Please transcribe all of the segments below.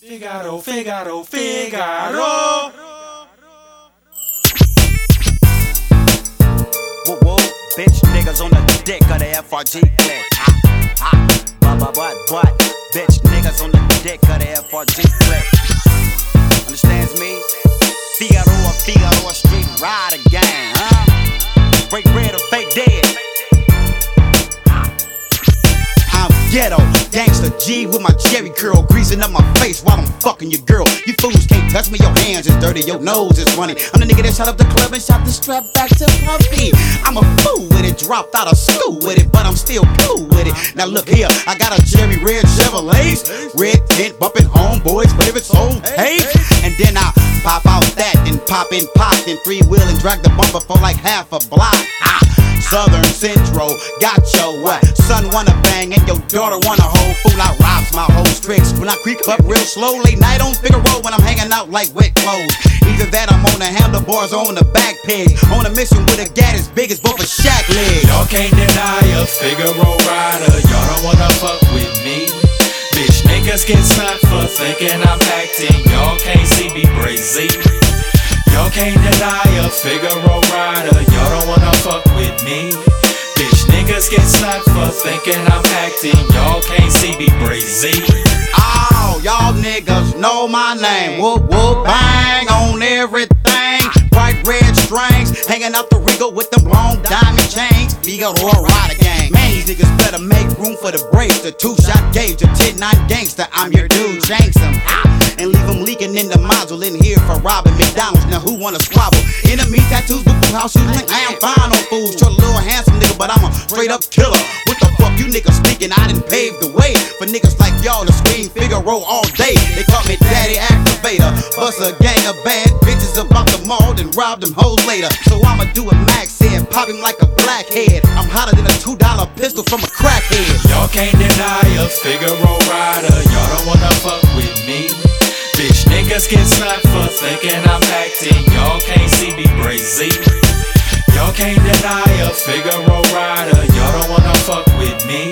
Figaro, Figaro, Figaro. Whoa, whoa, bitch niggas on the dick of the FRG click. Ha, ha, but, but, but, but, bitch niggas on the dick of the FRG click. Understands me? Figaro, Figaro, street rider gang, huh? Break bread or fake dead. I'm ghetto, gangsta G with my Jheri curl, greasing up my face while I'm fucking your girl. You fools can't touch me, your hands is dirty, your nose is runny. I'm the nigga that shot up the club and shot the strap back to Puffy. I'm a fool with it, dropped out of school with it, but I'm still cool with it. Now look here, I got a cherry red Chevrolet, red tint, bumping homeboys, but if it's old, hey, and then I pop out that, then pop in, pop, then three wheel and drag the bumper for like half a block. Central, got your what? Son wanna bang and your daughter wanna hold. Fool, I robs my whole tricks when I creep up real slow. Late night on Figaro when I'm hanging out like wet clothes. Either that I'm on the handlebars or on the back peg. On a mission with a gat as big as both a shack leg. Y'all can't deny a Figaro rider. Y'all don't wanna fuck with me. Bitch, niggas get slapped for thinking I'm acting. Y'all can't see me brazy. Y'all can't deny a Figaro rider. Y'all don't wanna fuck with me. Niggas get slapped for thinking I'm acting. Y'all can't see me brazy. Oh, y'all niggas know my name. Whoop whoop bang on everything. Bright red strings, hanging out the Regal with them long diamond chains. Figaro rider gang. Man, these niggas better make room for the brace. The two shot gauge, the 10 9 gangster. I'm your dude, Shanks And leave them leaking in the module in here for robbing McDonald's. Now who wanna squabble? Enemy tattoos, boo house shoes. I am fine on fools. Straight up killer. What the fuck you niggas speaking? I done paved the way for niggas like y'all to scream Figaro all day. They call me Daddy Activator. Bust a gang of bad bitches about the mall and rob them hoes later. So I'ma do what Max said, pop him like a blackhead. I'm hotter than a two dollar pistol from a crackhead. Y'all can't deny a Figaro rider. Y'all don't wanna fuck with me. Bitch, niggas get slapped for thinking I'm acting. Y'all can't see me brazy. Can't deny a Figaro rider. Y'all don't wanna fuck with me.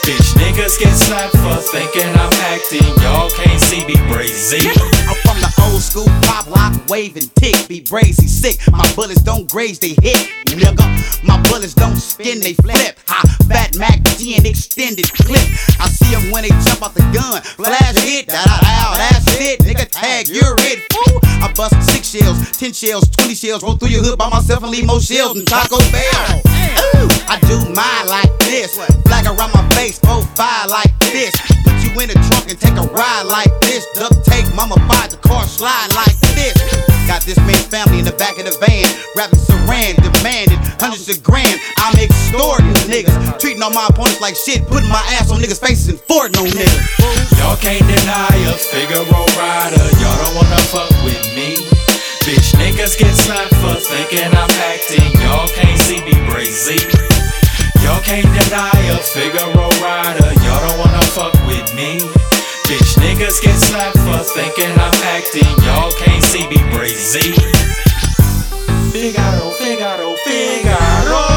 Bitch, niggas get slapped for thinking I'm acting. Y'all can't see me brazy. I'm from the old school pop lock, waving tick, be brazy sick. My bullets don't graze, they hit, nigga. My bullets don't spin, they flip. Ha, Fat Mac 10 extended clip. I see them when they jump out the gun. Flash hit, da da da, that's it. Nigga tag, you're it, fool. I bust six shells, ten shells, twenty shells, roll through your hood by myself and leave more shells than Taco Bell. Ooh, I do mine like this. Flag around my face, profile like this. Family in the back of the van, rapping saran, demanding hundreds of grand. I'm extorting niggas, treating all my opponents like shit, putting my ass on niggas' faces and forting on niggas. Y'all can't deny a Figaro rider. Y'all don't wanna fuck with me. Bitch, niggas get slapped for thinking I'm acting. Y'all can't see me brazy. Y'all can't deny a Figaro rider. Y'all don't wanna fuck with me. Niggas get slapped for thinking I'm acting. Y'all can't see me brazy. Figaro, Figaro, Figaro.